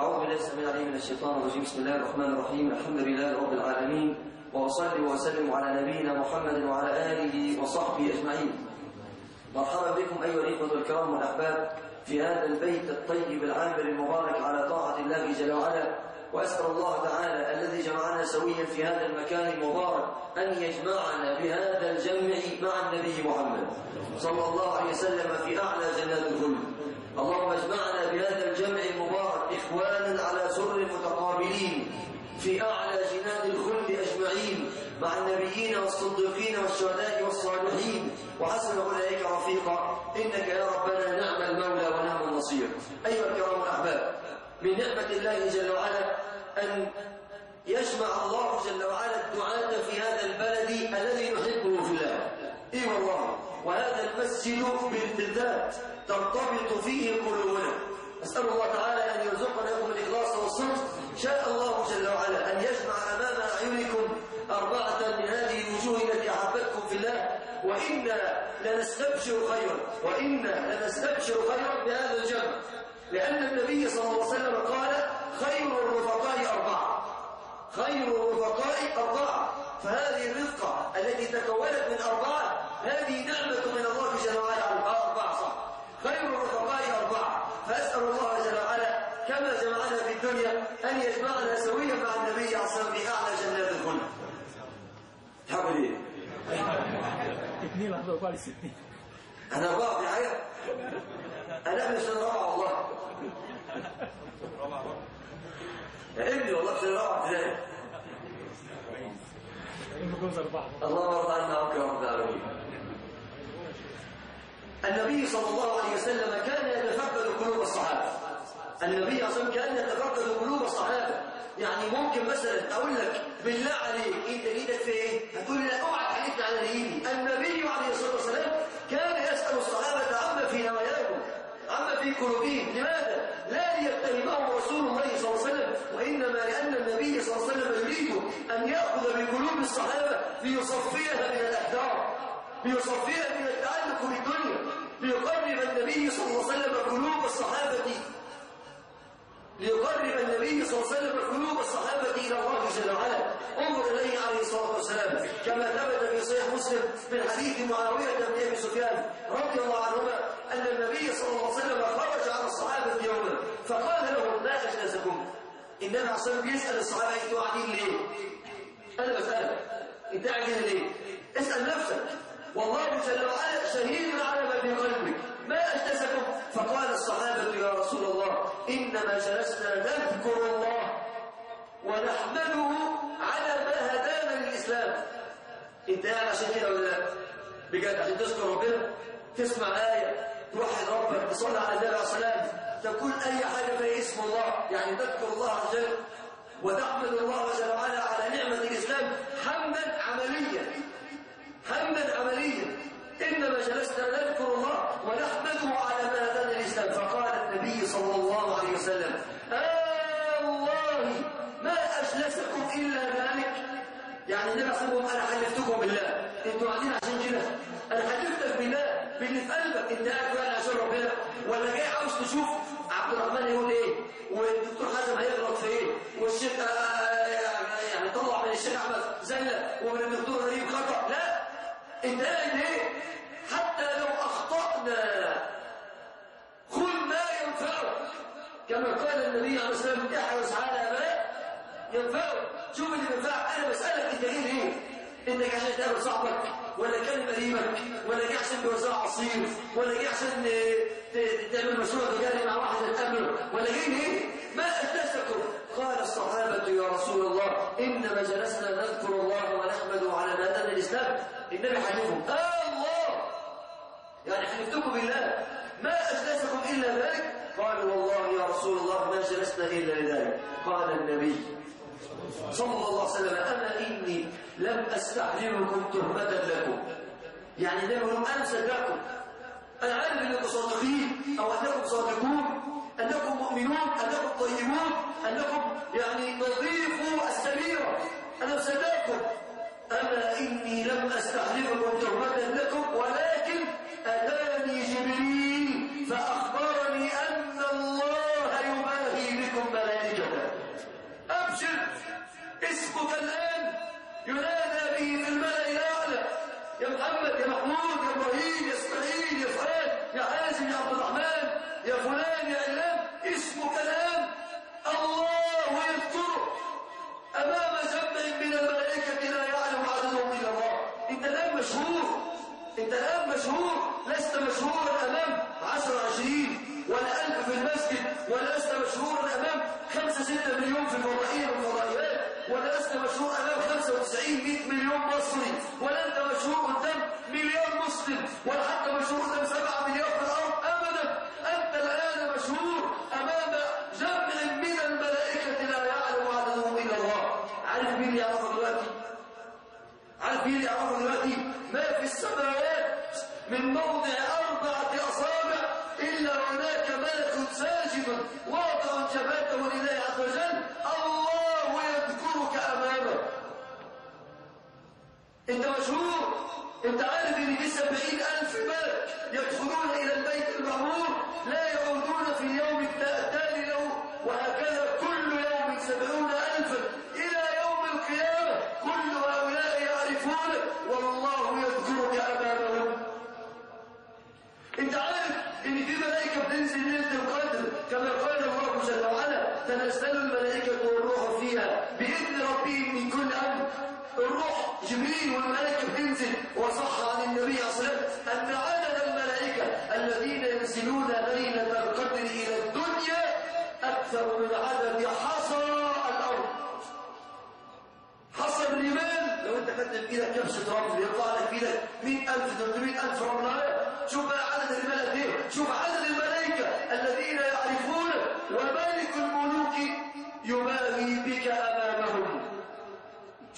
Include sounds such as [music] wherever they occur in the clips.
أعوذ بالله السميع العليم من الشيطان الرجيم. بسم الله الرحمن الرحيم. الحمد لله رب العالمين. وأصلي وأسلم على نبينا محمد وعلى آله وصحبه أجمعين. مرحبا بكم أيها الإخوة الكرام والأحباب في هذا البيت الطيب العامر المبارك على طاعة الله جل وعلا. وأسأل الله تعالى الذي جمعنا سويا في هذا المكان المبارك أن يجمعنا بهذا الجمع مع النبي محمد صلى الله عليه وسلم في أعلى جنات الخلد اللهم اجمعنا بهذا الجمع المبارك إخوانا على سر متقابلين في أعلى جنان الخلد أجمعين مع النبيين والصديقين والشهداء والصالحين. وحسن أولئك رفيقا إنك يا ربنا نعم المولى ونعم النصير. أيها الكرام الأحباب من نعمة الله جل وعلا أن يجمع الله جل وعلا الدعاة في هذا البلد الذي نحبه في الله. إي والله وهذا المسجد بالذات ترتبط فيه قلوبنا أسأل الله تعالى أن يرزقنا لكم الإخلاص والصدق شاء الله جل وعلا أن يجمع أمام أعينكم أربعة من هذه الوجوه التي أحبتكم في الله. وإنا لنستبشر خيرا. وإنا لنستبشر خيرا بهذا الجمع. لأن النبي صلى الله عليه وسلم قال خير الرفقاء أربعة. خير الرفقاء أربعة. فهذه الرفقة التي تكونت من أربعة هذه نعمة من الله جل وعلا. أربعة صح. خير الرفقاء أربعة. فأسأل الله جل وعلا كما جمعنا في الدنيا أن يجمعنا سويا مع النبي صلى الله عليه وسلم في أعلى جنات الخلد تحبوا ليه؟ اثنين واحد وقال ستين. أنا أربعة في حاجة أنا سنة رابعة والله. ابني والله سنة رابعة ابتدائي اللهم ارضى عنا رب العالمين النبي صلى الله عليه وسلم كان يتفقد قلوب الصحابة. النبي وسلم كان يتفقد قلوب الصحابة. يعني ممكن مثلا أقول لك بالله عليك انت إيدك في إيه؟ هتقول لي لا أوعى تحلفني على ايدي النبي عليه الصلاة والسلام كان يسأل الصحابة عما في نواياهم عما في قلوبهم. لماذا؟ لا ليتهمهم رسول الله صلى الله عليه وسلم وإنما لأن النبي صلى الله عليه وسلم يريد أن يأخذ بقلوب الصحابة ليصفيها من الأحداث. ليصفيها من التعلق بالدنيا ليقرب النبي صلى الله عليه وسلم قلوب الصحابة ليقرب النبي صلى الله عليه وسلم قلوب الصحابة إلى الله جل وعلا انظر إليه عليه الصلاة والسلام. كما ثبت في صحيح مسلم من حديث معاوية بن أبي سفيان رضي الله عنهما أن النبي صلى الله عليه وسلم خرج على الصحابة يوما فقال لهم ما أجلسكم النبي عليه الصلاة يسأل الصحابة أنتوا قاعدين ليه؟ أنا بسألك. أنت قاعد ليه؟ اسأل نفسك. والله جل وعلا شهيد على ما في قلبك ما أجلسكم فقال الصحابة يا رسول الله إنما جلسنا نذكر الله ونحمده على ما هدانا للإسلام. إنت قاعد عشان كده ولا لا؟ بجد عشان تذكر ربنا تسمع آية توحد ربك تصلي على النبي عليه السلام تقول أي حاجة في اسم الله يعني تذكر الله عز وجل. وتحمد الله جل وعلا على نعمة الإسلام حمدا عمليا. حمدا عمليا إنما جلسنا نذكر الله ونحمده على ما هدانا الإسلام فقال النبي صلى الله عليه وسلم آه والله ما أجلسكم إلا ذلك يعني النبي صلى الله أنا حلفتكم بالله. أنتوا قاعدين عشان كده. أنا حلفتك بالله باللي في قلبك أنت قاعد فعلا عشان ربنا. ولا جاي عاوز تشوف عبد الرحمن يقول إيه؟ والدكتور حازم هيغلط في إيه؟ والشيخ آه يعني طلع من الشيخ أحمد زلة ومن الدكتور غريب خطأ. لا انت قاعد ليه حتى لو أخطأنا. خذ ما ينفعك. كما قال النبي عليه الصلاة والسلام احرص على ما ينفعك. شوف اللي بينفعك أنا بسألك إنت جاي ليه؟ إنك عشان تقابل صاحبك ولا كان قريبك ولا عشان توزع عصير ولا عشان تعمل مشروع تجاري مع واحد تقابله ولا ليه؟ ما اجلسكم قال الصحابة يا رسول الله إنما جلسنا نذكر الله ونحمده على ما هدانا الإسلام. النبي حلفهم آه الله! يعني حلفتكم بالله ما أجلسكم إلا ذلك؟ قالوا والله يا رسول الله ما جلسنا إلا لذلك. قال النبي صلى الله عليه وسلم أما إني لم أستحرمكم تهمة لكم. يعني النبي أنا صدقكم أنا عارف أنكم صادقين أو أنكم صادقون أنكم مؤمنون أنكم طيبون أنكم يعني نظيفوا السريرة أنا مصدقكم. أما إني لم أستحلفكم تهمة لكم ولكن أتاني جبريل فأخبرني أن الله يباهي بكم ملائكته أبشر اسمك الآن ينادى به في الملأ الأعلى. يا محمد يا محمود يا إبراهيم يا إسماعيل يا فؤاد يا حازم يا عبد الرحمن يا فلان انت الآن مشهور لست مشهورا أمام عشر عشرين ولا ألف في المسجد ولا لست مشهورا أمام خمسة ستة مليون في الفضائية والفضائيات ولا لست مشهور أمام خمسة وتسعين مئة مليون مصري ولا أنت مشهور قدام مليار مسلم ولا حتى مشهور قدام سبعة مليار في الأرض أبدا. أنت الآن مشهور أمام جمع من الملائكة لا يعلم عددهم إلا الله. عارف مين يعرفه دلوقتي؟ عارف مين يعرفه دلوقتي؟ ما في السماوات من موضع أربعة أصابع إلا هناك ملك ساجد واضع جبهته لله عز وجل. الله يذكرك أمامه. أنت مشهور. أنت عارف إن في سبعين ألف ملك يدخلون إلى البيت المعمور لا يعودون في اليوم التالي له وهكذا كل يوم سبعون ألفا إلى يوم القيامة كل هؤلاء يعرفونك والله يذكرك أمامهم انت عارف ان في ملائكه بتنزل ليله القدر كما قال الله جل وعلا تنزل الملائكه والروح فيها باذن ربهم من كل أمر الروح جبريل والملائكه بتنزل وصح عن النبي عليه الصلاه والسلام ان عدد الملائكه الذين ينزلون ليله القدر إلى الدنيا أكثر من عدد حصى الأرض. حصى الرمال لو أنت خدت في إيدك كبشه رمل يطلع لك في إيدك 100000 300000 رملايه شوف بقى عدد الملك إيه شوف عدد الملائكة الذين يعرفون وملك الملوك يباهي بك أمامهم.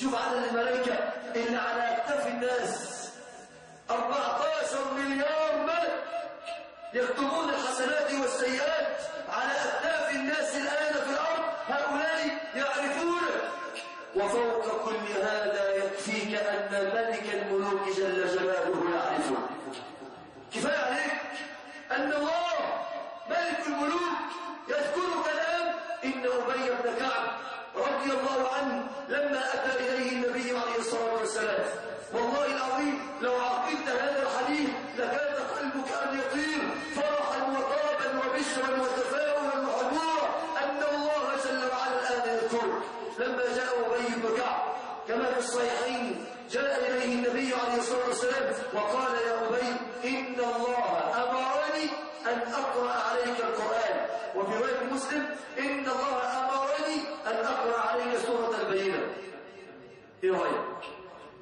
شوف عدد الملائكة اللي على اكتاف الناس. 14 مليار. يكتبون الحسنات والسيئات على اكتاف الناس الآن في الأرض هؤلاء يعرفونك وفوق كل هذا يكفيك أن ملك الملوك جل جلاله يعرفه كفاية عليك أن الله ملك الملوك يذكرك الآن. إن أبي بن كعب رضي الله عنه لما أتى إليه النبي عليه الصلاة والسلام لما جاء أبي بن كما في الصحيحين جاء إليه النبي عليه الصلاة والسلام وقال يا أبي إن الله أمرني أن أقرأ عليك القرآن وفي رواية مسلم إن الله أمرني أن أقرأ عليك سورة البينة إيه رأيك؟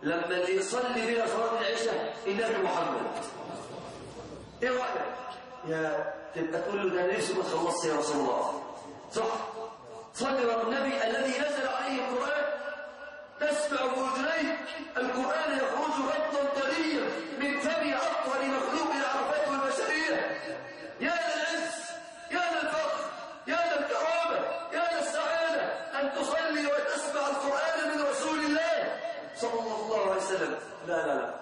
لما اللي يصلي بنا صلاة العشاء النبي محمد إيه رأيك؟ يا تبقى تقول له ده نفسي ما تخلصش يا رسول الله صح؟ على النبي الذي نزل عليه القرآن. تسمع بأذنيك القرآن يخرج غضا طريا من فم أطهر مخلوق عرفته البشرية يا للعز يا للفخر يا للكرامة يا للسعادة أن تصلي وتسمع القرآن من رسول الله. صلى الله عليه وسلم. لا لا لا.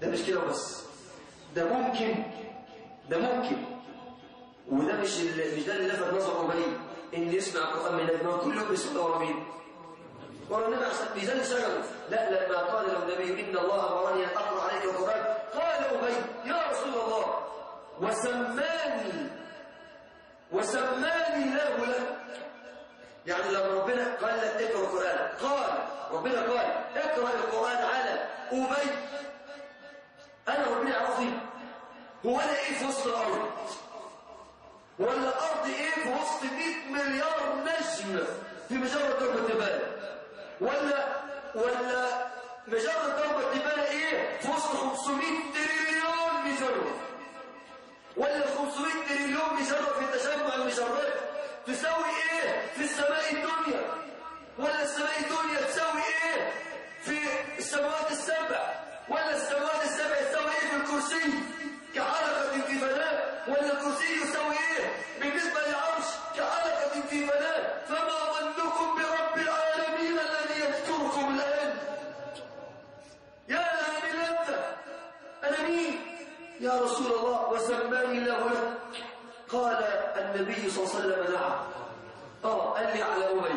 ده مش كده بس. ده ممكن. ده ممكن. وده مش مش ده اللي لفت نظر أبي ان يسمع القران من النبي كل يوم يسمع ورا النبي ميزان شغله لا لما قال له النبي إن الله أمرني أن أقرأ عليك القرآن. قال أبي يا رسول الله وسماني وسماني له لك يعني لما ربنا قال لك اقرا القرآن قال ربنا قال اقرأ القرآن على أبي. أنا ربنا يعرفني هو أنا إيه في وسط الأرض. ولا الأرض إيه؟ في وسط 100 مليار نجم في مجرد ضربة التبان ولا ولا مجرد ضربة التبان إيه؟ في وسط 500 تريليون مجرة ولا 500 تريليون مجرة في تجمع المجرات تساوي إيه؟ في السماء الدنيا. ولا السماء الدنيا تساوي إيه؟ في السماوات السبع. ولا السماوات السبع تساوي إيه في الكرسي؟ في فناء ولا الكرسي يساوي إيه؟ بالنسبة للعرش كحلقة في فناء فما ظنكم برب العالمين الذي يذكركم الآن؟ يا لها من لذة أنا مين؟ يا رسول الله وسماني الله لك. قال النبي صلى الله عليه وسلم نعم. آه قال لي على أبي.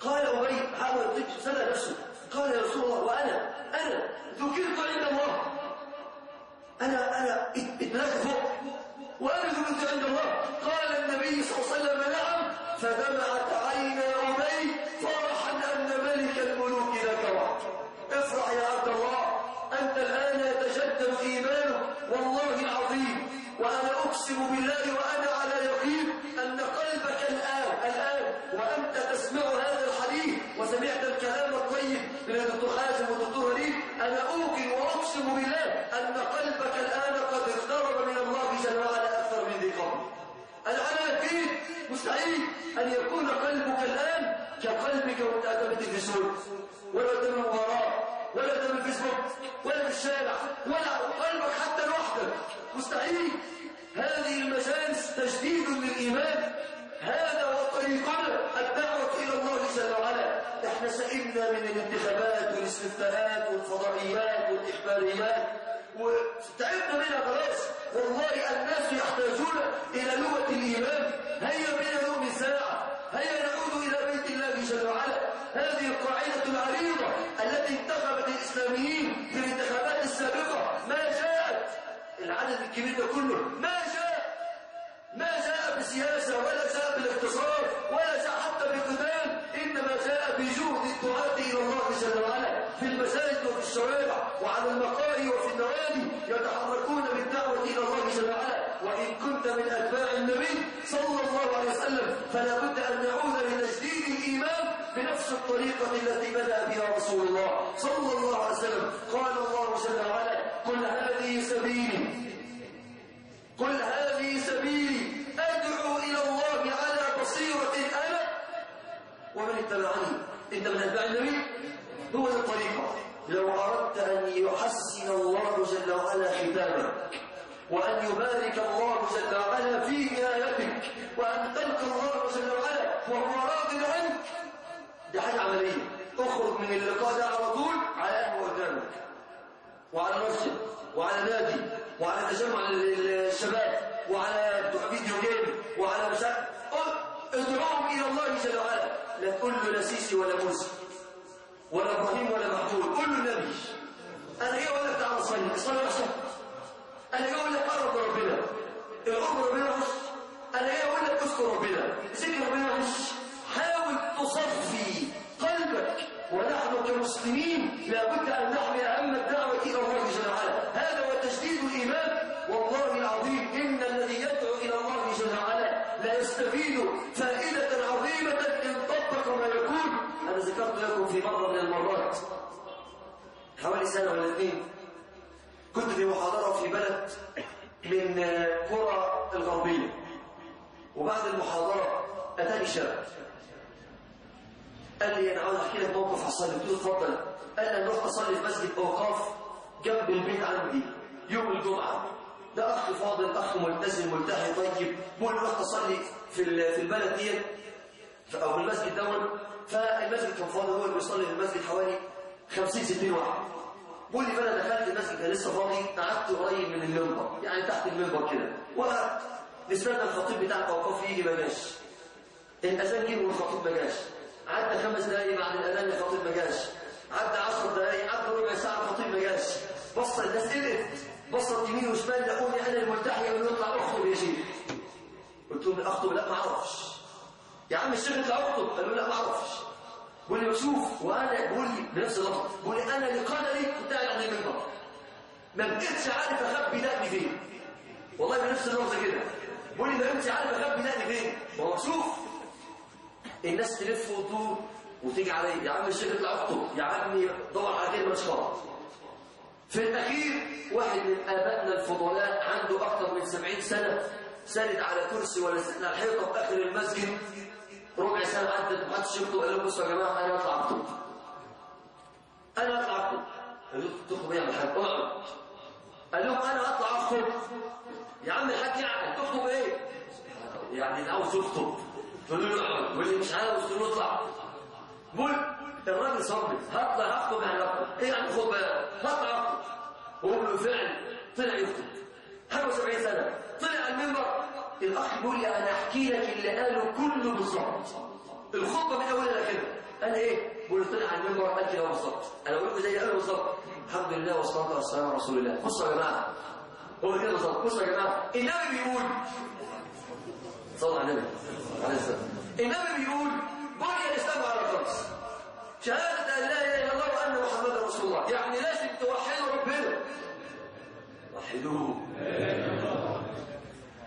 قال أبي حاول سنة نفسه. قال يا رسول الله وأنا أنا ذكرت عند الله. أنا أنا إتملكت فوق. ذكرت عند الله قال النبي صلى الله عليه وسلم نعم. فدمعت عينا أبي فرحا أن ملك الملوك لك وعد. افرح يا عبد الله أنت الآن يتجدد إيمانك والله العظيم وأنا أقسم بالله وأنا على يقين أن قلبك الآن الآن وأنت تسمع هذا الحديث وسمعت الكلام الطيب من الدكتور حازم والدكتور أنا أوقن وأقسم بالله أن قلبك الآن مستحيل أن يكون قلبك الآن كقلبك وأنت أمام التلفزيون ولا قدام المباراة ولا قدام الفيسبوك ولا في الشارع ولا قلبك حتى لوحدك. مستحيل. هذه المجالس تجديد للإيمان. هذا هو طريقنا. الدعوة إلى الله جل وعلا. إحنا سئمنا من الانتخابات والاستفتاءات والفضائيات والإخباريات. وتعبنا منها خلاص. والله الناس يحتاجون إلى لغة الإيمان. هيا بنا نؤمن ساعة هيا نعود إلى بيت الله جل وعلا. هذه القاعدة العريضة التي انتخبت الإسلاميين في الانتخابات السابقة. ما جاءت. العدد الكبير ده كله. ما جاء. ما جاء بسياسة ولا جاء بالاقتصاد ولا جاء حتى بقتال إنما جاء بجهد الدعاة إلى الله جل وعلا في المساجد وفي الشوارع وعلى المقاهي وفي النوادي يتحركون بالدعوة إلى الله جل وعلا. وإن كنت من أتباع النبي صلى الله عليه وسلم فلا بد أن نعود لتجديد الإيمان بنفس الطريقة التي بدأ بها رسول الله صلى الله عليه وسلم. قال الله جل وعلا قل هذه سبيلي قل هذه سبيلي أدعو إلى الله على بصيرة ومن اتبعني. أنت من أتباع النبي؟ هو ده الطريقة. لو أردت أن يحسن الله جل وعلا ختامك وأن يبارك الله جل وعلا في نهايتك وأن تلقى الله جل وعلا وهو راض عنك دي حاجة عملية. اخرج من اللقاء ده على طول على قدامك وعلى مسجد وعلى نادي وعلى تجمع الشباب وعلى فيديو جيم وعلى مساء. ادعوهم إلى الله جل وعلا. لا تقول له لا سيسي ولا موسى ولا إبراهيم ولا محمود قول له النبي أنا جاي أقول لك تعالى صلي صلي احسن أنا جاي أقول لك قرب ربنا القرب ربنا وش؟ أنا جاي أقول لك اذكر ربنا؟ ذكر ربنا وش؟ حاول تصفي قلبك. ونحن كمسلمين لابد أن نحمل أهم الدعوة إلى الله جل وعلا. هذا هو تجديد الإيمان. والله العظيم إن الذي يدعو إلى الله جل وعلا لا يستفيد عظيمة ما يكون أنا ذكرت لكم في مرة من المرات. حوالي سنة ولا اثنين كنت في محاضرة في بلد من قرى الغربية. وبعد المحاضرة أتاني شاب. قال لي أنا عاوز أحكي لك موقف حصل لي. قلت له اتفضل. قال لي أنا رحت أصلي في مسجد أوقاف جنب البيت عندي يوم الجمعة. ده أخ فاضل أخ ملتزم ملتحي طيب. بقول رحت أصلي في البلد دي أو في المسجد دون فالمسجد كان فاضي هو اللي بيصلي في المسجد حوالي 50 60 واحد. بقول لي فأنا دخلت المسجد كان لسه فاضي قعدت قريب من المنبر يعني تحت المنبر كده. وقعدت. نستنى الخطيب بتاع الاوقاف يجي ما جاش. الأذان جه والخطيب ما جاش. عدى خمس دقايق بعد الأذان الخطيب ما جاش. عدى 10 دقايق عدى ربع ساعة الخطيب ما جاش. بص الناس قلقت بصت يمين وشمال لقوني أنا الملتحي يقول اطلع اخطب يا شيخ. قلت لهم أخطب؟ لا ما أعرفش. يا عم الشيخ اطلع اخطب قالوا لا ما أعرفش. بقول لي مكسوف وأنا بقول لي بنفس اللفظ بقول لي أنا لقدري كنت قاعد على المنبر. ما بقتش عارف أخبي دقني فين. والله بنفس اللفظ كده. بقول لي ما بقتش عارف أخبي دقني فين. هو مكسوف الناس تلف وتدور وتيجي علي. يا عم الشيخ اطلع اخطب يا عمي دور على كلمة شرط في الأخير واحد من آبائنا الفضلاء عنده أكثر من 70 سنة ساند على كرسي ولا سند على الحيطة في آخر المسجد. ربع سنه عدت ما يخطب قال لهم بصوا يا جماعة أنا اطلع اخطب أنا اطلع اخطب قالوا له تخطب إيه يا محمد. اقعد. قال لهم أنا اطلع اخطب يا عم الحاج يعني تخطب إيه يعني عاوز يخطب تقول له اقعد. واللي مش عاوز تقول له اطلع. قول الراجل صبر هطلع اخطب يعني اخطب إيه يعني خطبه هطلع اخطب وهو بالفعل طلع يخطب. حاجة 70 سنة طلع المنبر. الاخ بيقول لي أنا أحكي لك اللي قاله كله بالظبط. الخطبه من أولها لاخرها قال إيه؟ بيقول طلع على المنبر قال كده بالظبط. أنا بقول لكم زي قاله بالظبط. الحمد لله والصلاة والسلام على رسول الله. بصوا يا جماعة. هو كده بالظبط. بصوا يا جماعة. النبي بيقول صلى على النبي. عليه السلام. النبي بيقول بني الإسلام على خمس شهادة أن لا إله إلا الله وأن محمدا رسول الله. يعني لازم توحدوا ربنا. وحدوه.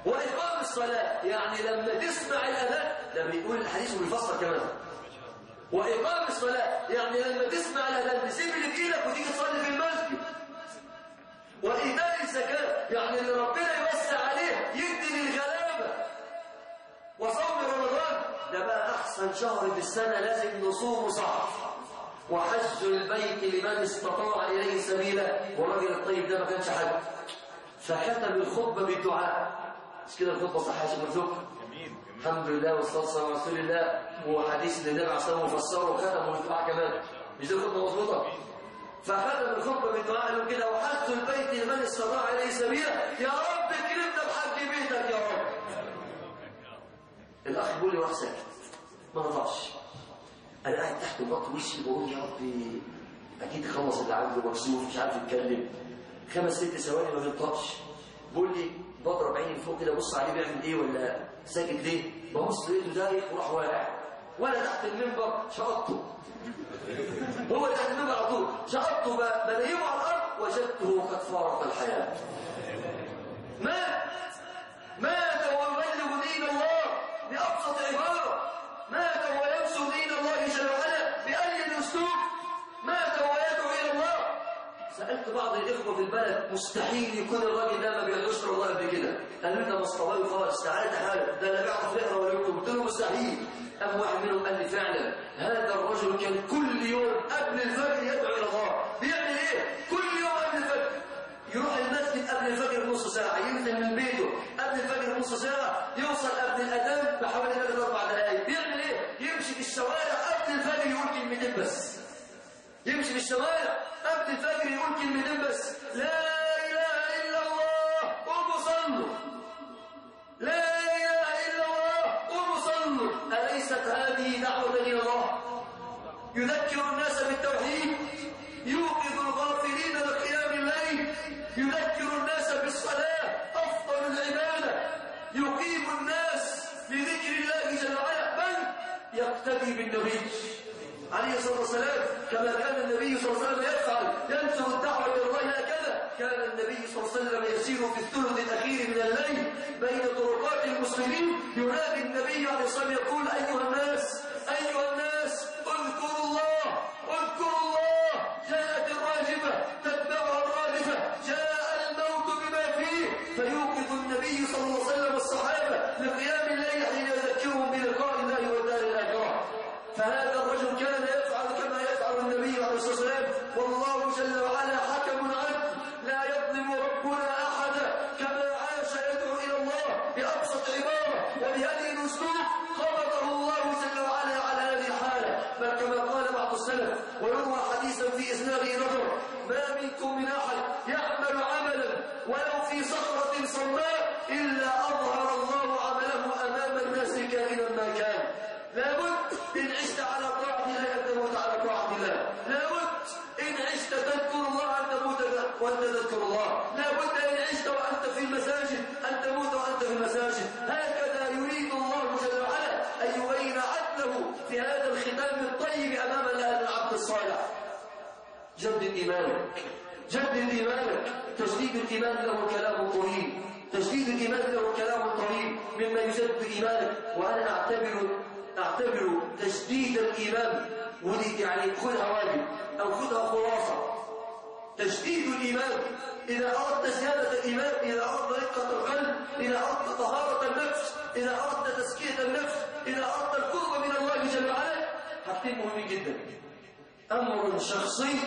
وإقام الصلاة. يعني لما تسمع الأذان ده بيقول الحديث وبيفسر كمان. وإقام الصلاة يعني لما تسمع الأذان تسيب إيدك وتيجي تصلي في المسجد. وإيتاء الزكاة يعني اللي ربنا يوسع عليه يدي للغلابة. وصوم رمضان ده بقى أحسن شهر في السنة لازم نصومه صح. وحج البيت لمن استطاع إليه سبيلا. والراجل الطيب ده ما كانش حج فختم الخطبة بالدعاء. مش كده الخطبة صح يا شيخ مرزوق الحمد لله والصلاة والسلام على رسول الله. وحديث للنبي عليه والسلام مفسره وختمه بالدعاء كمان. مش دي الخطبة مظبوطة فختم الخطبة بالدعاء قالوا كده وحج البيت لمن استطاع إليه سبيلا يا رب اكرمنا بحج بيتك يا رب. الأخ بيقول لي واحد ساكت. ما رضاش. أنا قاعد تحت وبط وشي بقول يا ربي؟ أكيد خلص اللي عنده مكسوف مش عارف يتكلم. خمس ست ثواني ما بينطقش بيقول لي بضرب عيني فوق كده بص عليه بيعمل إيه ولا ساكت ليه؟ ببص لقيته دايخ وراح واقع وأنا تحت المنبر شقطته. هو تحت المنبر على طول. شقطته بلاقيه على الأرض وجدته قد فارق الحياة. مات. مات ويبلغ دين الله بأبسط عبارة. مات وينسو دين الله جل وعلا باي الاسلوب مات الله سألت بعض الإخوة في البلد مستحيل يكون الراجل ده ما بيدعوش الله قبل كده. قالوا لي ده خالص تعالى تعالى ده لا بيعرف يقرأ ولا يكتب. قلت له مستحيل. قام واحد منهم قال لي فعلا هذا الرجل كان كل يوم قبل الفجر يدعو إلى الله. بيعمل إيه؟ كل يوم قبل الفجر. يروح المسجد قبل الفجر نص ساعة ينزل من بيته قبل الفجر نص ساعة يوصل قبل الأذان بحوالي ثلاث أربع دقايق. بيعمل إيه؟ يمشي في الشوارع قبل الفجر يقول كلمتين بس. يمشي في الشوارع قبل الفجر يقول كلمتين بس. لا إله إلا الله. قوموا صلوا. لا إله إلا الله. قوموا صلوا. أليست هذه دعوة إلى الله؟ يذكر الناس بالتوحيد. يوقظ الغافلين لقيام الليل. يذكر الناس بالصلاة. أفضل العبادة. يقيم الناس لذكر الله جل وعلا. بل يقتدي بالنبي عليه الصلاة والسلام كما كان النبي صلى الله عليه وسلم يفعل ينشر الدعوة إلى الله هكذا كان النبي صلى الله عليه وسلم يسير في الثلث الأخير من الليل بين طرقات المسلمين ينادي النبي عليه الصلاة والسلام يقول أيها الناس أيها الناس ولو في صخرة صماء إلا أظهر الله عمله أمام الناس كائنا ما كان. لابد إن عشت على طاعة الله أن تموت على طاعة الله. لابد إن عشت تذكر الله أن تموت وأنت تذكر الله. لابد إن عشت وأنت في المساجد أن تموت وأنت في المساجد. هكذا يريد الله جل وعلا أن يبين عدله في هذا الختام الطيب أمام هذا العبد الصالح. جدد إيمانك. جدد إيمانك تجديد الإيمان له كلام طويل تجديد الإيمان له كلام طويل مما يجدد إيمانك. وأنا أعتبر أعتبر تجديد الإيمان يعني خذها واجب أو خذها خلاصة. تجديد الإيمان إذا أردت زيادة الإيمان إذا أردت رقة القلب إذا أردت طهارة النفس إذا أردت تزكية النفس إذا أردت القرب من الله جل وعلا حاجتين مهمين جدا. أمر شخصي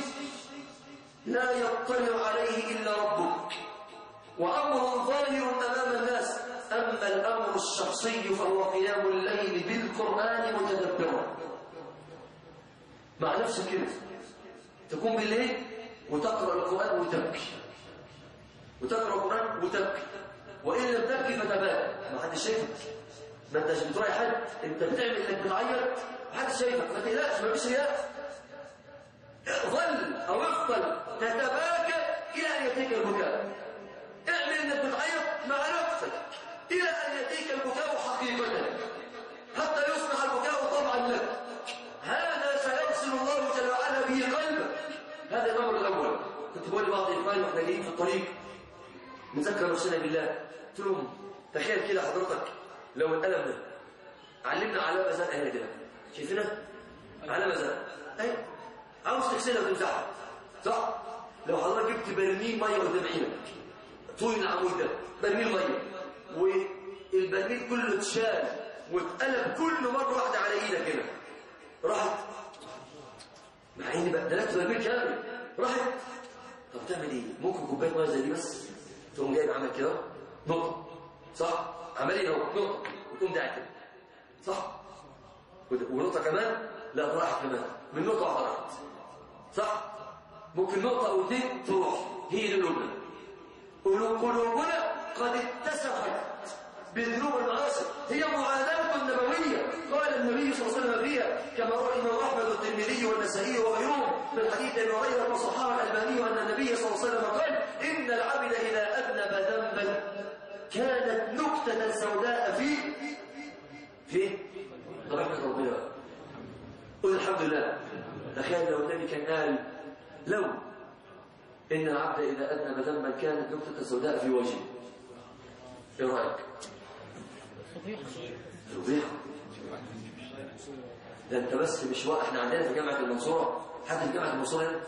لا يطلع عليه إلا ربك. وأمر ظاهر أمام الناس. أما الأمر الشخصي فهو قيام الليل بالقرآن متدبرا مع نفسك كده تكون بالليل وتقرأ القرآن وتبكي. وتقرأ القرآن وتبكي. وإن لم تبكي فتبات ما حدش شايفك. ما انتش بتراعي حد. انت بتعمل إنك بتعيط. محدش شايفك. ما تقلقش. ما فيش رياء ظل أو افضل تتباكى إلى أن يأتيك البكاء اعمل إنك بتعيط مع نفسك إلى أن يأتيك البكاء حقيقة. حتى يصبح البكاء طبعا لك. هذا سيغسل الله جل وعلا به قلبك. هذا الأمر الأول. كنت بقول لبعض اخواني وإحنا جايين في الطريق. نذكر نفسنا بالله. قلت لهم تخيل كده حضرتك لو القلم ده علمنا علامة زرقاء هنا كده شايفينها؟ علامة زرقاء اهي عاوز تغسلها وتمسحها صح؟ لو حضرتك جبت برميل مية قدام عينك طول العمود ده برميل مية والبرميل كله اتشال واتقلب كله مرة واحدة على إيدك كده راحت. مع اني بدلت برميل كامل. راحت. طب تعمل إيه؟ ممكن كوباية مية زي دي بس؟ تقوم جايب عامل كده نقطة. صح؟ عمليه أهو. نقطة. وتقوم داعي كده. صح؟ ونقطة كمان. لا راحت كمان. من نقطة واحدة. راحت صح ممكن نقطه أو اثنين تروح هي دي قلوبنا قد اتسخت بذنوب المعاصي هي معاداه نبويه قال النبي صلى الله عليه وسلم فيها كما روى الإمام أحمد والترمذي والنسائي وغيرهم من حديث أبي هريرة وصححه الالباني ان النبي صلى الله عليه وسلم قال إن العبد إذا أذنب ذنبا كانت نكتة سوداء في في رحمه ربنا قل الحمد لله. تخيل لو النبي كان قال لو إن العبد إذا أذنب ذنبا كانت نكته سوداء في وجهه. إيه رأيك؟ فضيحة. ده أنت بس مش واقع إحنا عندنا في جامعة المنصورة حد في جامعة المنصورة هنا؟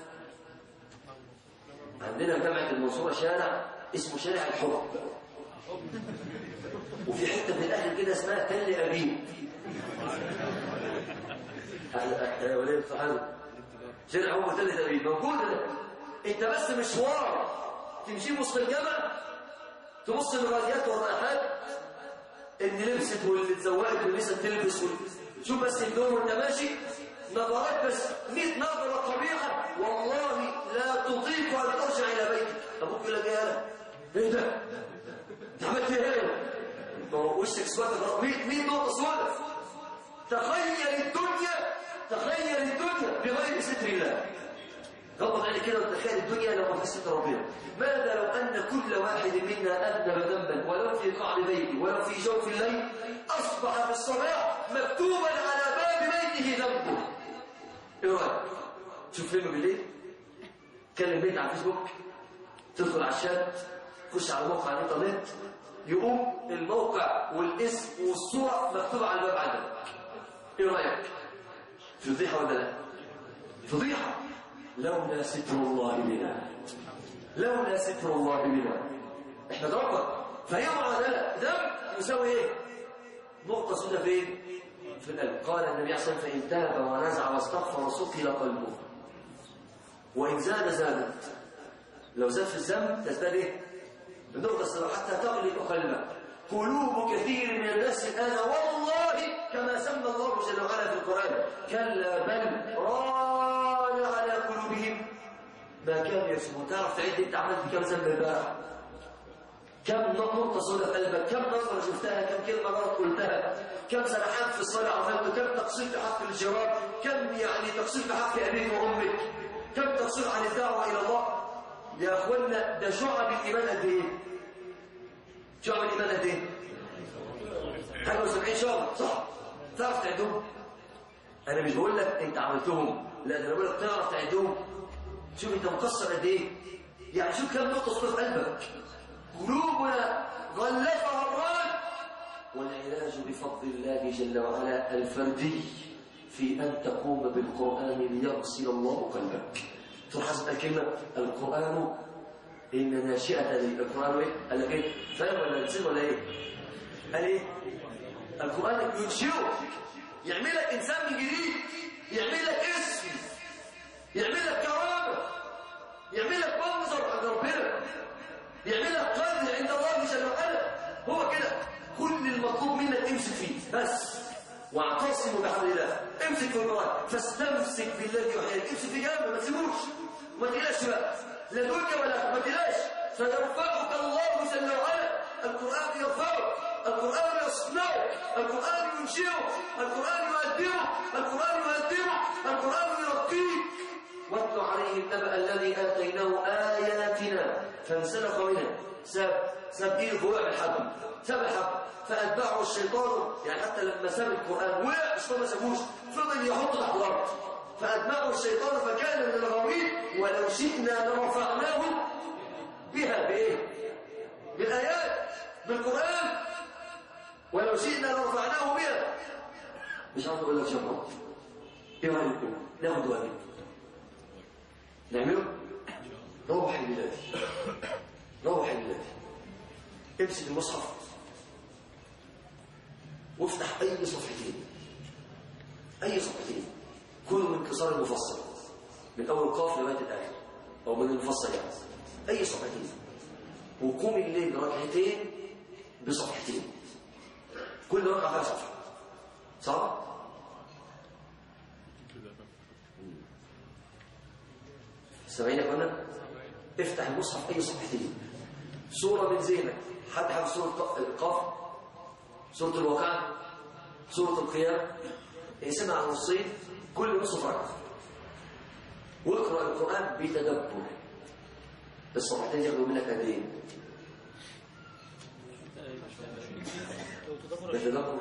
عندنا في جامعة المنصورة شارع اسمه شارع الحب وفي حتة في الآخر كده اسمها تل أبيب. يا الصحابه شارع هو ده أنت بس مشوار تمشي وسط الجامع تبص للراديات والرائحات اللي لبست واللي اتزوقت واللي لسه تلبس وال- شوف بس الدور وأنت ماشي نظرات بس 100 نظرة قبيحه والله لا تطيق أن ترجع إلى بيتك أبوك يقول لك يالا؟ إيه ده؟ أنت عملت إيه؟ وشك اسود 100 100 نقطة سوداء تخيل الدنيا تخيل الدنيا بغير ستر الله. غضب عليك كده وتخيل الدنيا لو ما في ستر ربنا. ماذا لو أن كل واحد منا اذنب ذنبا ولو في قعر بيته ولو في جوف الليل؟ أصبح في الصباح مكتوبا على باب بيته ذنبه. إيه رأيك؟ تشوف فيلم بالليل. تكلم بنت على الفيسبوك تدخل على الشات. تخش على موقع الإنترنت. يقوم الموقع والاسم والصورة مكتوبة على الباب عندك. إيه رأيك؟ فضيحة ولا لا؟ فضيحة. لولا ستر الله بنا. لولا ستر الله بنا. إحنا ضربة فهي معادلة ذنب يساوي إيه؟ نقطة سودة فين؟ في القلب. قال النبي عليه الصلاة فإن تاب ونزع واستغفر سقل قلبه وإن زاد زادت. لو زاد في الذنب تزداد إيه؟ النقطة السوداء حتى تغلق قلبك. قلوب كثير من الناس الآن والله كما سمى الله جل وعلا في القرآن كلا بل ران على قلوبهم. ما كانوا يكسبون تعرف تعد انت عملت كم ذنب امبارح؟ كم نقطة في قلبك؟ كم نظرة شفتها؟ كم كلمة غلط قلتها؟ كم سرحان في الصلاة عملته كم تقصير في حق الجيران كم يعني تقصير في حق أبيك وأمك؟ كم تقصير عن الدعوة إلى الله؟ يا أخوانا ده شعب الإيمان قد إيه؟ شعب الإيمان قد إيه؟ حاجة وسبعين شعب صح؟ تعرف تعدهم أنا مش بقول لك أنت عملتهم لا أنا بقول لك تعرف تعدهم شوف أنت مقصر قد إيه يعني شوف كم صورة في قلبك قلوبنا غلفها الران والعلاج بفضل الله جل وعلا الفردي في أن تقوم بالقرآن ليغسل الله قلبك تلاحظ الكلمة القرآن إن ناشئة القرآن إيه؟ قال لك إيه؟ فاهم ولا نسيب ولا إيه؟ قال إيه؟ القرآن ينشئك يعملك إنسان من جديد. يعملك اسم. يعملك كرامة. يعملك منظر عند ربنا. يعملك قدر عند الله جل وعلا هو كده. كل المطلوب منك امسك فيه. بس. واعتصموا بحبل الله. امسك في القرآن. فاستمسك بالذي يحييك امسك في جنبه ما تسيبوش. وما تقلقش بقى. لا دنيا ولا ما تقلقش. سيرفعك الله جل وعلا القرآن يرفعك القرآن يصنعك القرآن ينشئك القرآن يؤدبك القرآن يهذبك القرآن يرقيك واتل عليهم نبأ الذي آتيناه آياتنا فانسلخ منها. ساب ساب ايده فوق الحبل ساب الحبل. فأتبعه الشيطان. يعني حتى لما ساب القرآن وقع مش ما سابوش. فضل يحط تحت الأرض. فأتبعه الشيطان فكان من الغاوين. ولو شئنا لرفعناه بها بإيه؟ بالآيات. بالقرآن؟ ولو شئنا لرفعناه بها. مش عارف أقول لك شباب إيه رايكم ناخد واجب نعمله؟ روح الليلة روح الليلة امسك المصحف. وافتح أي صفحتين. أي صفحتين. كل من انكسار المفصل. من أول قاف لغاية الآخر. أو من المفصل يعني. أي صفحتين. وقوم الليل ركعتين بصفحتين كل ركعه فيها صفحه صح؟ سامعين يا أخوانا؟ افتح المصحف أي صفحتين سورة من زينك حد حافظ سورة القاف؟ سورة الواقعه سورة القيامة؟ اقسمها على نصين كل نصف ركعه واقرأ القرآن بتدبر. الصفحتين ياخدوا منك قد إيه بتدبر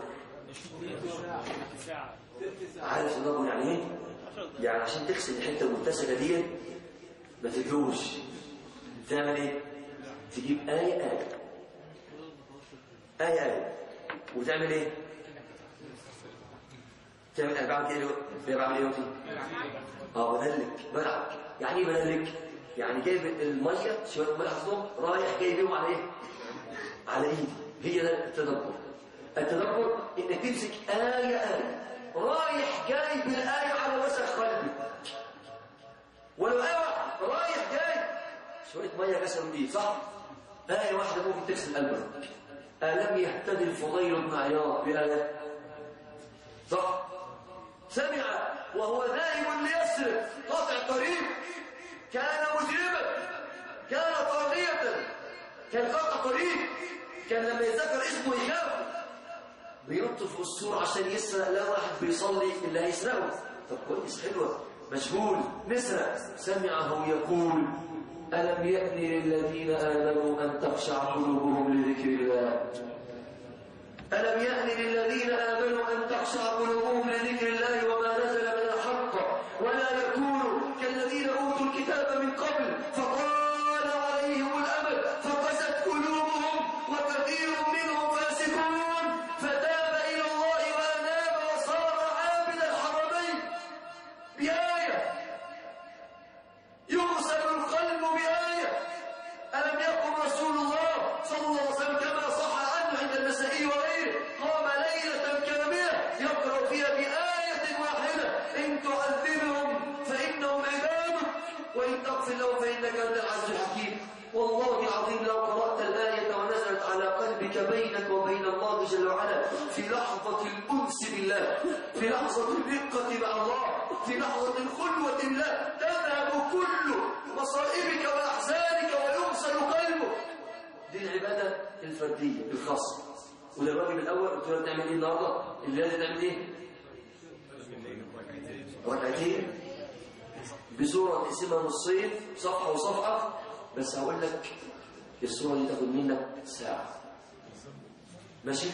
عارف تدبر يعني إيه؟ يعني عشان تغسل الحتة المتسجه دي ما تجوش. تعمل إيه؟ تجيب آية آية آية آية وتعمل إيه؟ تعمل أنا بعمل إيه دلوقتي بعمل إيه دلوقتي آه بدلك بلعك يعني إيه بدلك يعني جايب المية شوية حطهم رايح جاي بيهم على إيه؟ على إيدي. هي ده التدبر. التدبر إنك تمسك آية آية. رايح جاي بالآية على وسخ قلبك ولو آية رايح جاي شوية مية كسروا دي صح؟ آية واحدة ممكن تغسل قلبك. ألم يهتدي الفضيل بن عياض بآية؟ صح؟ سمع. وهو ذاهب ليسرق قاطع الطريق كان مجرما. كان طاغية. كان قاطع طريق كان لما يتذكر اسمه يخاف. بينط في السور عشان يسرق لا واحد بيصلي اللي هيسرقه طب كويس حلوة. مشغول نسرق. سمعه يقول ألم يأن للذين آمنوا أن تخشع قلوبهم لذكر الله؟ ألم يأن للذين آمنوا أن تخشع قلوبهم لذكر الله وما نزل من الحق؟ ولا يكونوا كالذين أوتوا الكتاب من قبل فطال مصائبك وأحزانك ويغسل قلبك دي العبادة الفردية الخاصة. وده الواجب الأول قلت له تعمل إيه النهاردة؟ الليلة تعمل إيه؟ ركعتين. بصورة تقسمها نصين صفحة وصفحة. بس هقول لك الصورة دي تاخد منك ساعة. ماشي؟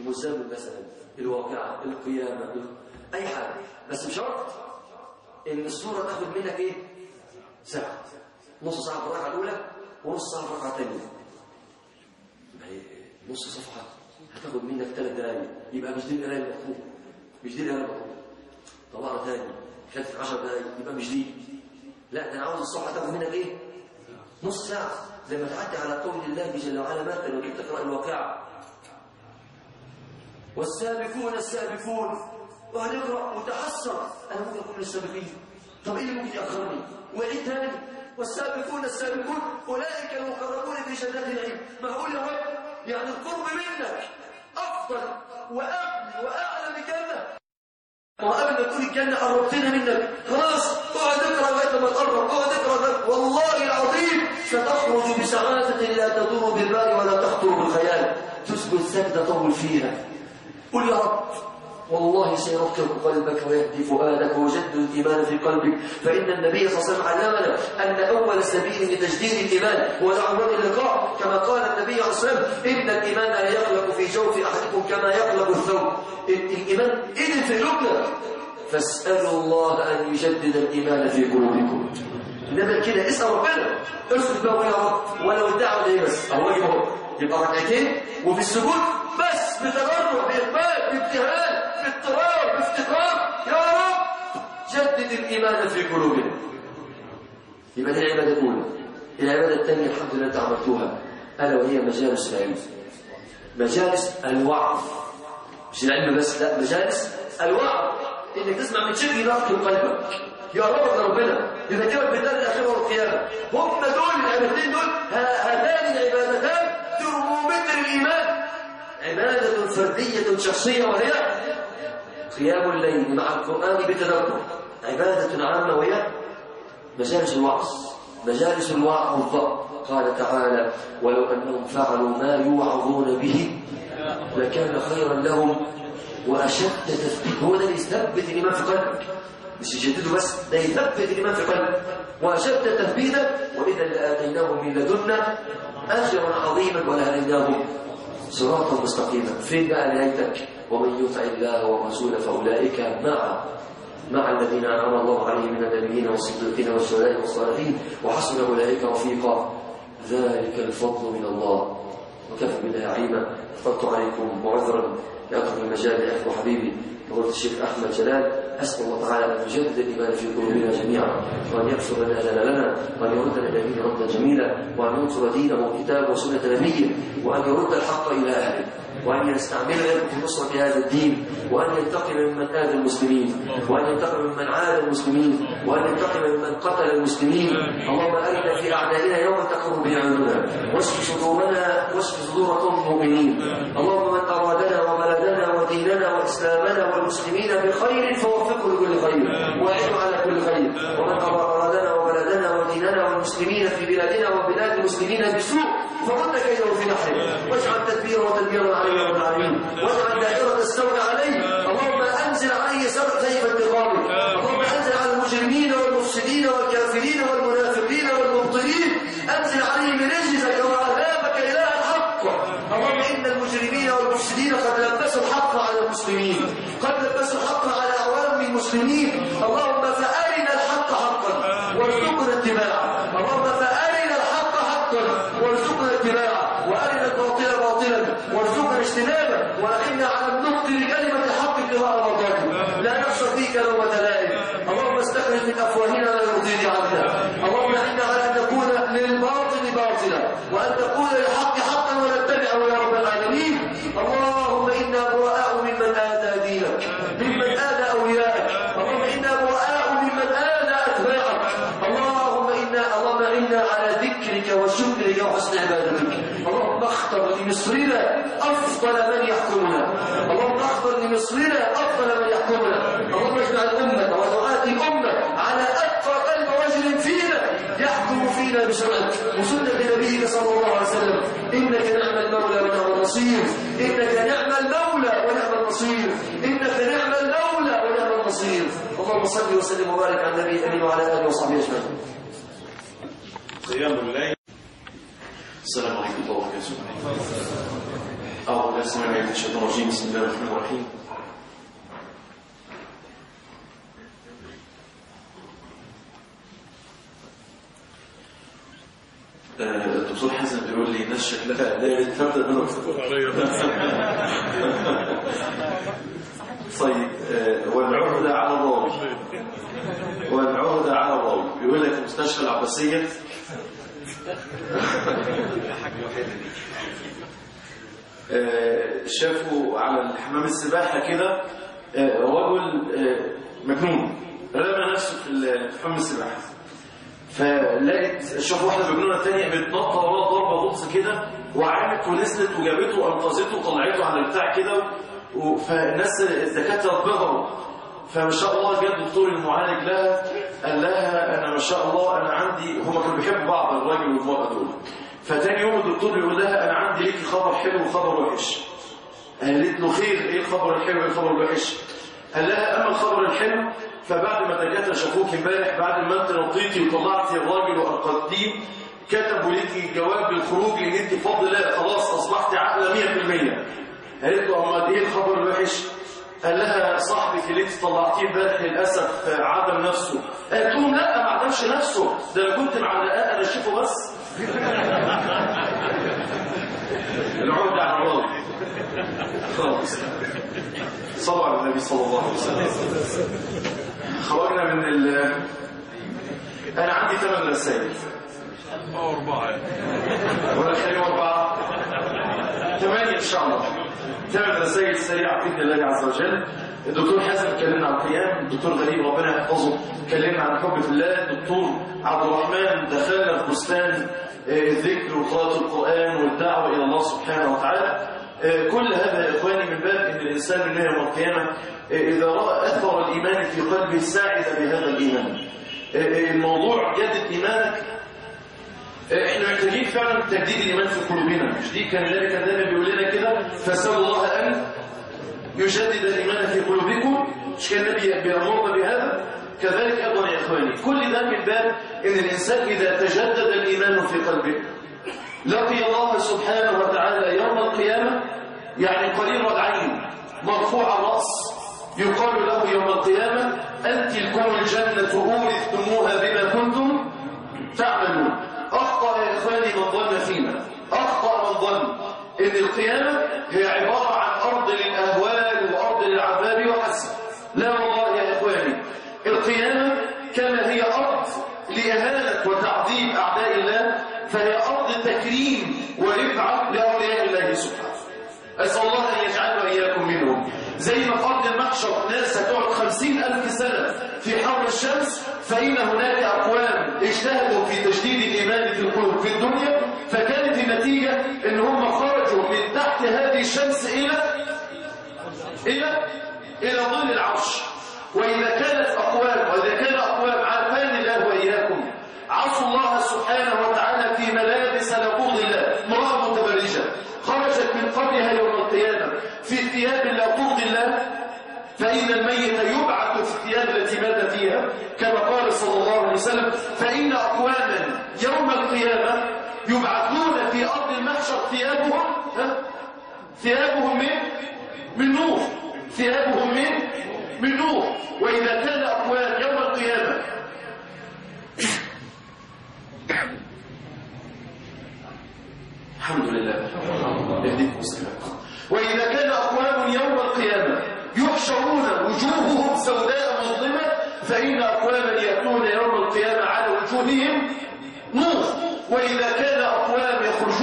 المزمل مثلا الواقعة القيامة أي حاجة. بس بشرط إن الصورة تاخد منك إيه؟ ساعة نص ساعة في الركعة الأولى ونص ساعة في الركعة الثانية. هي نص صفحة هتاخد منك ثلاث دقايق يبقى مش دي القراية المطلوبة مش دي القراية المطلوبة طبعا تاني. خدت 10 دقايق يبقى مش دي. لا ده أنا عاوز الصفحة تاخد منك إيه؟ نص ساعة. لما تعدي على قول الله جل وعلا مثلا وجيت تقرأ الواقعة. والسابقون السابقون. وهنقرأ وتحسر أنا ممكن أكون السابقين طب إيه اللي ممكن يأخرني؟ وإيه تاني؟ والسابقون السابقون أولئك المقربون في جنات العلم. معقول يا رب يعني القرب منك. أفضل وأغنى وأعلى بجنة. وقبل ما تقول الجنة قربتنا منك. خلاص أقعد أقرأ لغاية ما تقرب أقعد أقرأ والله العظيم ستخرج بسعادة لا تدور بالبال ولا تخطر بالخيال. تسكت سجدة طول فيها قل يا رب. والله سيركب قلبك ويهدي فؤادك ويجدد الإيمان في قلبك. فإن النبي صلى الله عليه وسلم علمنا أن أول سبيل لتجديد الإيمان هو دعوة اللقاء. كما قال النبي عليه الصلاة والسلام إن الإيمان لا يخلق في جوف أحدكم كما يخلق الثوب. الإيمان إذن في قلوبنا فاسألوا الله أن يجدد الإيمان في قلوبكم. إنما كده اسأل ربنا. ارسل بقى يا رب. ولو الدعوة دي بس؟ أهو يبقى ركعتين وفي السجود بس بتضرع جدد الإيمان في قلوبنا. يبقى دي العبادة الأولى. العبادة الثانية الحمد لله عملتوها ألا وهي مجالس العلم. مجالس الوعظ. مش العلم بس لا مجالس الوعظ. إنك تسمع من شيء ينقل قلبك. يا رب ربنا يذكرك بالدار الاخره والقيامه هم دول العبادتين دول هاتان العبادتان ترمومتر الإيمان. عبادة فردية شخصية وهي قيام الليل مع القرآن بتدبر. عبادة عامة وهي مجالس الوعظ. مجالس الوعظ قال تعالى ولو أنهم فعلوا ما يوعظون به لكان خيرا لهم وأشد تثبيت. هو ده اللي يثبت الإيمان في قلبك. مش يجدده بس ده يثبت الإيمان في قلبك. وأشد تثبيتا وإذا لآتيناهم من لدنا أجرا عظيما ولهديناهم صراطا مستقيما. فين بقى نهايتك؟ ومن يطع الله ورسوله فأولئك مع مع الذين أنعم الله عليهم من النبيين والصديقين والشهداء والصالحين وحسن أولئك رفيقا. ذلك الفضل من الله. وكفى بالله عيما افترضت عليكم وعذرا لاقرب المجال يا أخو حبيبي. فضيله الشيخ أحمد جلال أسأل الله تعالى أن يجدد الإيمان في قلوبنا جميعا وأن يغفر لنا لنا وأن يردنا دينه ردا جميلا وأن ينصر دينه وكتابه وسنة نبيه وأن يرد الحق إلى أهله وأن يستعملهم في نصرة هذا الدين. وأن ينتقم ممن آذى المسلمين وأن ينتقم ممن عاد المسلمين وأن ينتقم ممن قتل المسلمين. اللهم أرنا في أعدائنا يوم تقر به عيوننا واشف صدورنا واشف صدور قوم المؤمنين. اللهم من أرادنا وبلدنا وديننا وإسلامنا والمسلمين بخير فوفقه لكل خير وأعينه على كل خير. ومن أرادنا وبلدنا وديننا والمسلمين في بلادنا وبلاد المسلمين بسوء فرد كيده في نحره. واجعل تدبيره وتدبيرا عليه رب العالمين. واجعل دائرة السوء عليه. اللهم أنزل عليه سيف انتقامك اللهم أنزل على المجرمين والمفسدين والكافرين والمنافقين والمبطلين. أنزل عليهم رجزك وعذابك اله الحق اللهم إن المجرمين والمفسدين قد لبسوا الحق على المسلمين. قد لبسوا الحق على عوام المسلمين. فينا بشرعك وسنة نبيك صلى الله عليه وسلم. إنك نعم المولى ونعم النصير. إنك نعم المولى ونعم النصير. إنك نعم المولى ونعم النصير. اللهم صل وسلم وبارك على النبي الامين وعلى آله وصحبه أجمعين. قيام الليل. السلام عليكم ورحمة الله وبركاته. أعوذ بالله من الشيطان الرجيم. بسم الله الرحمن الرحيم. الدكتور حسن بيقول لي الناس شكلها. لا يتفرد منه [laughs] طيب آه، والعهدة على الراوي والعهدة على الراوي بيقول لك المستشفى العباسية. [laughs] آه، شافوا على حمام السباحة كده آه، رجل مجنون. رمى نفسه في حمام السباحة. فلقيت شاف واحدة مجنونة تانية بتنطط وراه ضربة غطس كده وعامت ونزلت وجابته وانقذته وطلعته على البتاع كده فالناس الدكاترة اتبهروا. فما شاء الله جاء الدكتور المعالج لها قال لها أنا ما شاء الله أنا عندي هما كانوا بيحبوا بعض الراجل والمرأة دول. فتاني يوم الدكتور بيقول لها أنا عندي ليكي خبر حلو وخبر وحش. قالت له خير إيه الخبر الحلو وايه الخبر الوحش؟ قال لها أما الخبر الحلو فبعد ما الدكاتره شافوك امبارح بعد ما انت نطيتي وطلعتي الراجل وانقذتيه كتبوا ليكي جواب للخروج لأن انت بفضل الله خلاص أصبحتي عاقلة 100% قالت له امال إيه الخبر الوحش؟ قال لها صاحبك اللي انت طلعتيه امبارح للأسف عدم نفسه. قالت لهم لا ما عدمش نفسه. ده أنا كنت معلقاه أنا اشوفه بس. العهد عن الله خلاص. صلوا على النبي صلى الله عليه وسلم. خرجنا من ال أنا عندي ثمان رسائل أو أربعة. ولا خليهم أربعة. ثمانية إن شاء الله. ثمان رسائل سريعه بإذن الله عز وجل. الدكتور حازم اتكلمنا عن القيام الدكتور غريب ربنا يحفظه. اتكلمنا عن حب في الله. الدكتور عبد الرحمن دخلنا في بستان آه، الذكر وقراءه القرآن والدعوة إلى الله سبحانه وتعالى. آه، كل هذا يا إخواني من باب إن الإنسان من يوم القيامة آه، إذا رأى أثر الإيمان في قلبه ساعد بهذا الإيمان. آه، آه، الموضوع جدد إيمانك. إحنا محتاجين فعلا تجديد الإيمان في قلوبنا. مش دي كان النبي كان دايما بيقول لنا كده؟ فاسألوا الله أن يجدد الإيمان في قلوبكم. مش كان النبي بيأمرنا بهذا؟ كذلك أيضا يا إخواني كل ده من باب إن الإنسان إذا تجدد الإيمان في قلبه. لقي الله سبحانه وتعالى يوم القيامة يعني قريب العين مرفوع الرأس يقال له يوم القيامة ان تلكم الجنة اورثتموها بما كنتم تعملون أخطأ يا إخواني من ظن فينا أخطأ من ظن إن القيامة هي عبارة عن أرض للأهوال وأرض للعذاب وحسب لا والله يا إخواني القيامة كما هي أرض لإهانة وتعذيب أعداء الله فهي أرض تكريم ورفعة لأولياء الله سبحانه أسأل الله أن يجعلنا وإياكم منهم زي ما في أرض المحشر ناس هتقعد خمسين ألف سنة في حر الشمس فإن هناك أقوام اجتهدوا في تجديد الإيمان في القلوب في الدنيا فكانت النتيجة إن هم خرجوا من تحت هذه الشمس إلى إلى إلى ظل العرش وإذا كانت أقوام وإذا كان أقوام عافان الله وإياكم عصوا الله سبحانه وتعالى في ملابس لقوض الله امرأة متبرجة خرجت من قبلها يوم القيامة في ثياب لقوض الله فإن الميت يبعث في الثياب التي مات فيها كما قال صلى الله عليه وسلم فإن أقواما يوم القيامة يبعثون في أرض المحشر ثيابهم ها؟ ثيابهم من من نور ثيابهم من من نور وإذا كان أقوام يوم القيامة الحمد لله يهديكم السلام وإذا كان أقوام يوم القيامة يحشرون وجوههم سوداء مظلمة فإن أقواما يأتون يوم القيامة على وجوههم نور وإذا كان أقوام يخرجون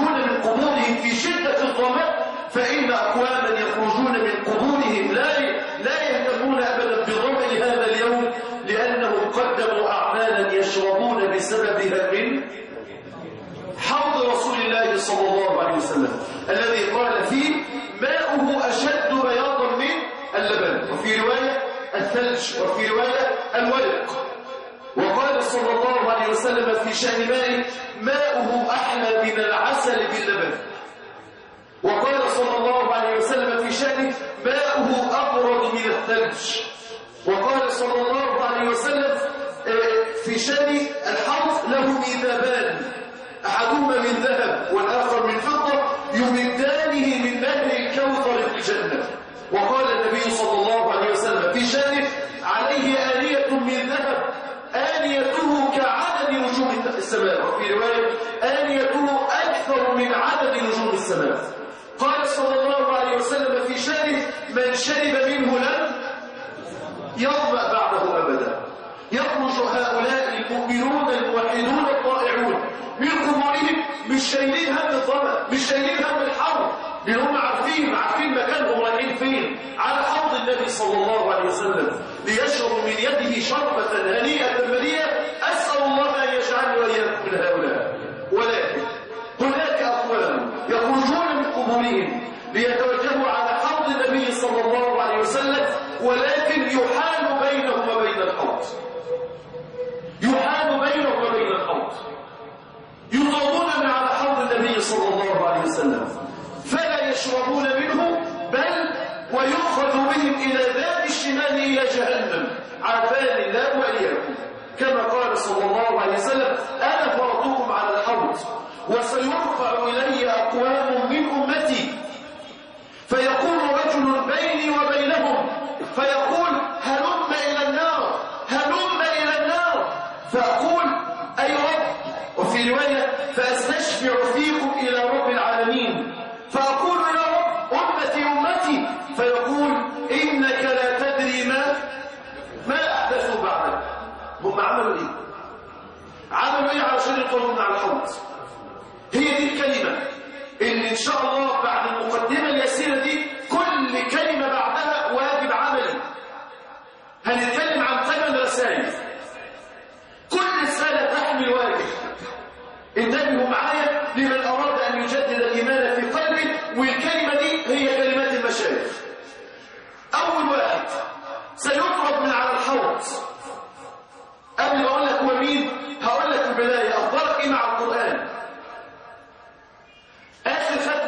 وسلم في شأن ماء ماؤه أحلى من العسل باللبن. وقال صلى الله عليه وسلم في شأن ماؤه أبرد من الثلج. وقال صلى الله عليه وسلم في شأن الحوض له ميذابان أحدهما من ذهب والآخر من فضة يمدانه من نهر الكوثر في الجنة. وقال النبي صلى الله عليه وسلم في شأنه عليه آلية من ذهب آليته نجوم السماء وفي رواية آليته أكثر من عدد نجوم السماء. قال صلى الله عليه وسلم في شأنه من شرب منه لم يظمأ بعده أبدا. يخرج هؤلاء المؤمنون الموحدون الطائعون. من قبورهم مش شايلين هم الظمأ مش شايلين هم الحر. لأن هم عارفين عارفين مكانهم رايحين فين. على حوض النبي صلى الله عليه وسلم. ليشربوا من يده شربة هنيئة مريئة أسأل الله أن يجعلني وإياكم من هؤلاء.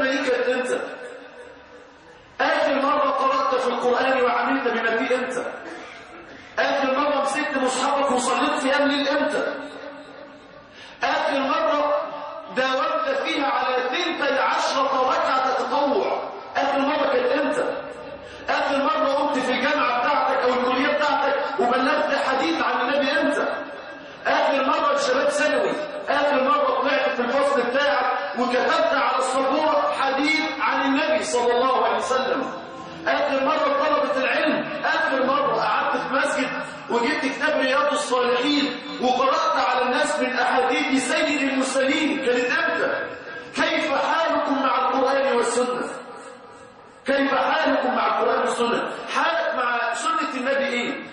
كانت إمتى آخر مرة قرأت في القرآن وعملت بما فيه إمتى آخر مرة مسكت مصحفك وصليت في أمل إمتى آخر مرة داومت فيها على ثنتي عشرة ركعة تطوع آخر مرة كانت إمتى آخر مرة قمت في الجامعة بتاعتك أو الكلية بتاعتك وبلغت حديث عن النبي إمتى آخر مرة الشباب ثانوي. آخر مرة طلعت في الفصل بتاعك وكتبت صلى الله عليه وسلم آخر مرة طلبة العلم آخر مرة قعدت في مسجد وجبت كتاب رياض الصالحين وقرأت على الناس من أحاديث سيد المرسلين كانت إمتى؟ كيف حالكم مع القرآن والسنة؟ كيف حالكم مع القرآن والسنة؟ حالك مع سنة النبي إيه؟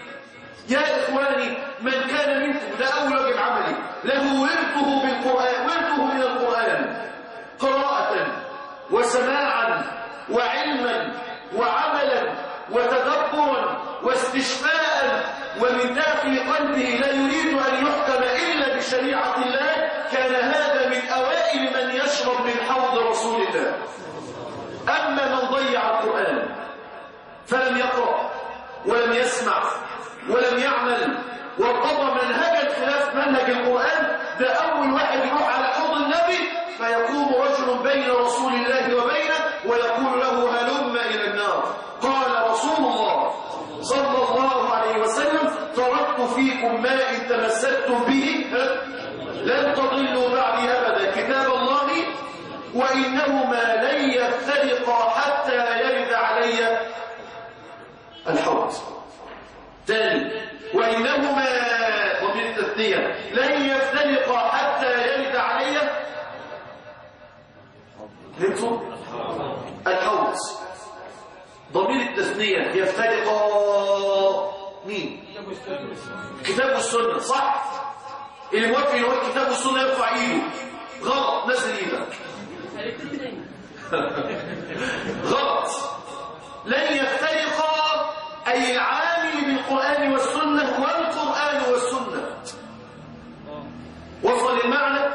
يا إخواني من كان منكم ده أول واجب عملي له ورثه بالقرآن ورثه من القرآن قراءة وسماعا وعلما وعملا وتدبرا واستشفاء ومن داخل قلبه لا يريد أن يحكم إلا بشريعة الله كان هذا من أوائل من يشرب من حوض رسول الله. أما من ضيع القرآن فلم يقرأ ولم يسمع ولم يعمل وارتضى منهجا خلاف منهج القرآن ده أول واحد يروح على حوض النبي فيقوم رجل بين رسول الله وبينه ويقول له هلم إلى النار قال رسول الله صلى الله عليه وسلم تركت فيكم ما إن تمسكتم به لن تضلوا بعدي أبدا. كتاب الله وإنهما لن يفترقا حتى يرد علي الحوض. ثاني وإنهما ومن التثنية لن يفترقا حتى يرد علي فهمتوا؟ الحوض. ضمير التثنية يفترقا مين؟ كتاب والسنة صح؟ اللي موافق اللي هو الكتاب والسنة يرفع إيده. غلط نزل إيدك [laughs] غلط. لن يفترقا أي العامل بالقرآن والسنة والقرآن والسنة. وصل المعنى؟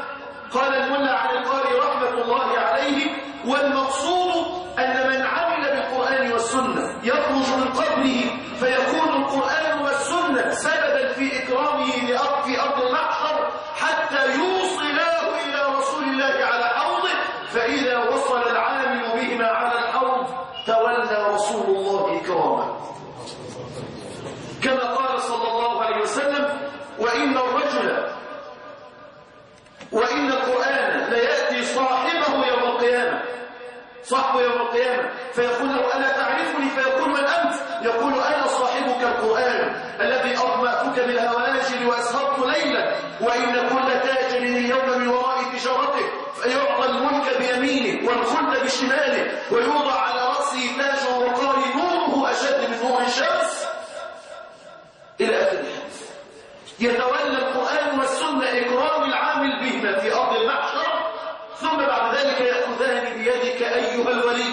قال الملا عن القاري رحمة الله عليه والمقصود أن من عمل بالقرآن والسنة يخرج من قبره فيكون القرآن والسنة سببا في إكرامه لأرض في أرض المحشر حتى يوصلاه إلى رسول الله على حوضه فإذا وصل العامل بهما على الحوض تولى رسول الله إكرامه كما قال صلى الله عليه وسلم وإن الرجل وإن القرآن ليأتي صاحبه يوم القيامة. صاحبه يوم القيامة. فيقول له ألا تعرفني فيقول من أنت? يقول أنا صاحبك القرآن الذي أضمأتك بالهواجر وأسهرت ليلا وإن كل تاجر اليوم من وراء تجارته فيعطى الملك بيمينه والخلد بشماله ويوضع على رأسه تاج وقال نوره أشد من نور الشمس إلى آخر الحديث يتولى القرآن والسنة إكرام العامل بهما في أرض المحشر ثم بعد ذلك يأخذان بيدك أيها الولي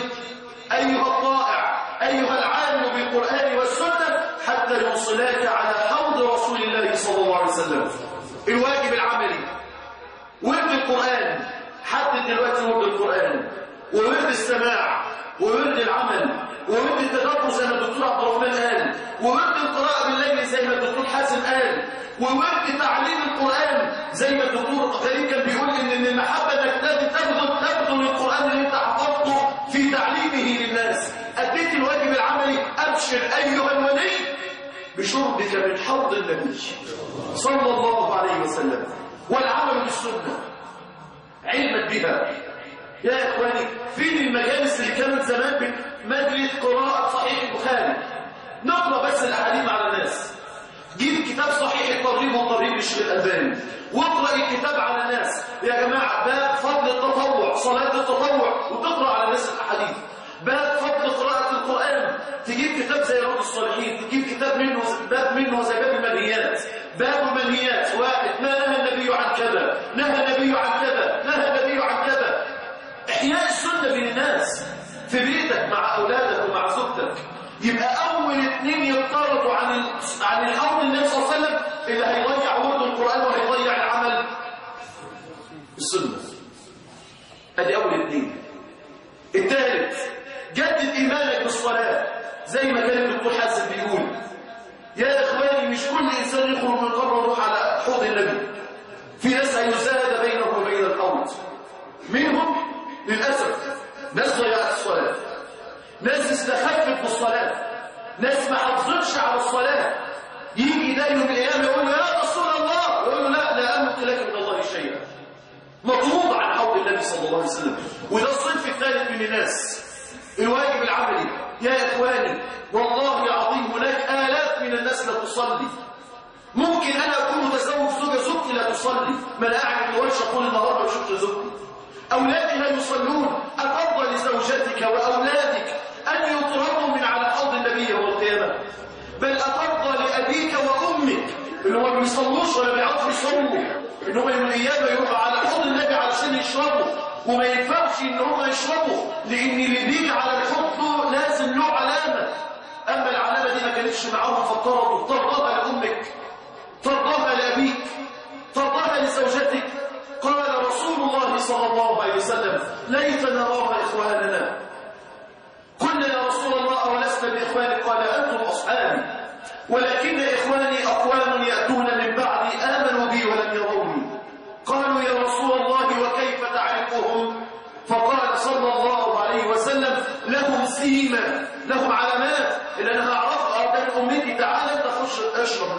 أيها الطائع أيها العالم بالقرآن والسنة حتى يوصلاك على حوض رسول الله صلى الله عليه وسلم الواجب العملي ورد القرآن حتى دلوقتي ورد القرآن وورد السماع وورد العمل وورد التدبر زي ما الدكتور عبد الرحمن قال وورد القراءة بالليل زي ما الدكتور حازم قال وورد تعليم القرآن زي ما الدكتور غريب كان بيقول ان إن المحبة انك تبذل تبذل القرآن اللي أنت حفظته في تعليمه للناس. أديت الواجب العملي؟ أبشر أيها الولي بشربك من حوض النبي. صلى الله عليه وسلم. والعمل بالسنة. علما بها. يا إخواني فين المجالس اللي كانت زمان بمجلس قراءة صحيح البخاري؟ نقرأ بس الأحاديث على الناس. جيب كتاب صحيح الترغيب والترهيب للشيخ الألباني. واقرأ الكتاب على الناس. يا جماعة باب فضل التطوع صلاة التطوع وتقرأ على الناس الأحاديث. باب فضل قراءة القرآن. تجيب كتاب زي رب الصالحين تجيب كتاب منه باب منه زي باب تمشي معاهم فطردوا طردها لأمك طردها لأبيك طردها لزوجتك قال رسول الله صلى الله عليه وسلم ليتنا Merci.